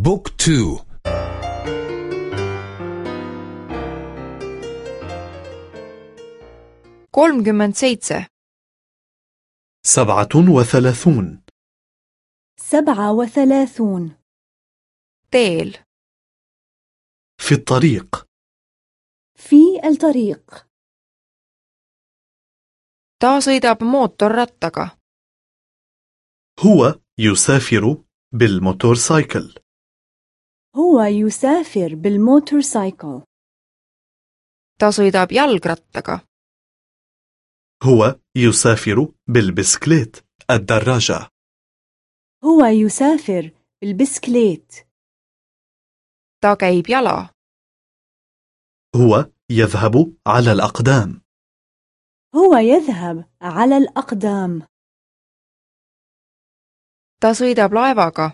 بوك تو. kolmkümmend seitse. سبعة وثلاثون. سبعة وثلاثون. teel في الطريق. في الطريق. Ta sõidab mootorrattaga. هو يسافر بالموتورسايكل. هو يسافر بالموتورسايكل ta sõidab jalgrattaga هو يسافر بالبسكليت الدراجة. هو يسافر بالبسكليت. ta käib jala هو يذهب على الأقدام. هو يذهب على الأقدام. ta sõidab laevaga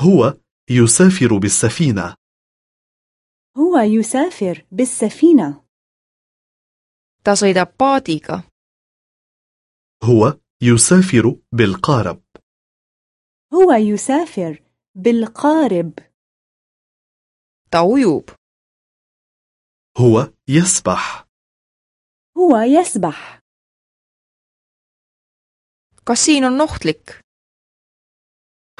هو يسافر بالسفينة. هو يسافر بالسفينة. Ta sõidab paadiga. هو يسافر بالقارب. هو يسافر بالقارب. Ta ujub. هو يسبح. هو يسبح. Kas siin on ohtlik?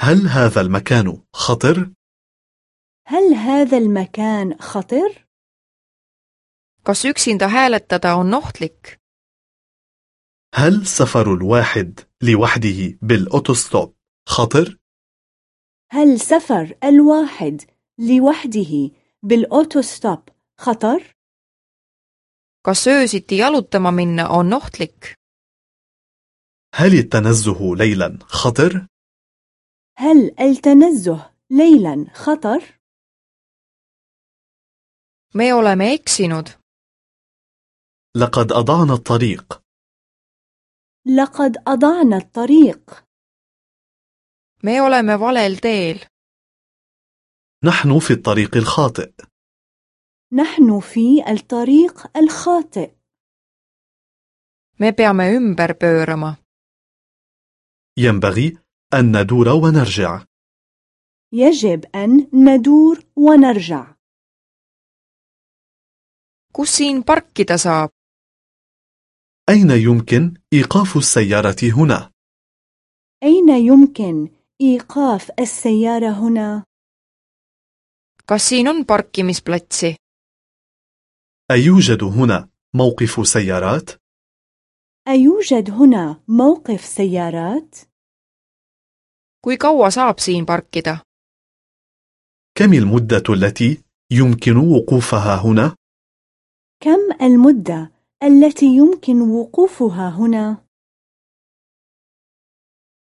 هل هذا المكان خطر؟ هل هذا المكان خطر؟ kas üksinda hääletada on ohtlik هل سفر الواحد لوحده بالأوتوستوب خطر؟ هل سفر الواحد لوحده بالأوتوستوب خطر؟ kas öösiti jalutama minna on ohtlik هل التنزه ليلا خطر؟ هل التنزه ليلا خطر؟ me oleme eksinud. لقد أضعنا الطريق. لقد أضعنا الطريق. Me oleme valel teel. نحن في الطريق الخاطئ. نحن في الطريق الخاطئ. Me peame ümber pöörama. ينبغي أن ندور ونرجع يجب أن ندور ونرجع kus siin parkida saab أين يمكن إيقاف السيارة هنا؟ أين يمكن إيقاف السيارة هنا؟ kas siin on parkimisplatsi أيوجد هنا موقف سيارات؟ أيوجد هنا موقف سيارات؟ Kui kaua saab siin parkida كم المدة التي يمكن وقوفها هنا؟ كم المدة التي يمكن وقوفها هنا؟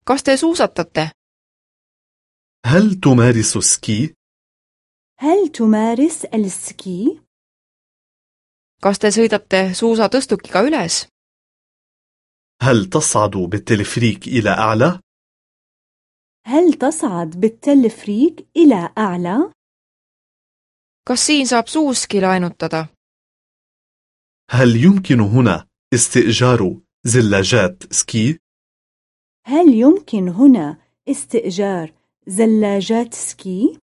kas te suusatate هل تمارس سكي؟ هل تمارس السكي؟ kas te sõidate suusatõstukiga üles هل تصعد بالتلفريك إلى أعلى؟ هل تصعد بالتلفريك إلى أعلى؟ kas siin saab suuski laenutada هل يمكن هنا استئجار زلاجات سكي؟ هل يمكن هنا استئجار زلاجات سكي؟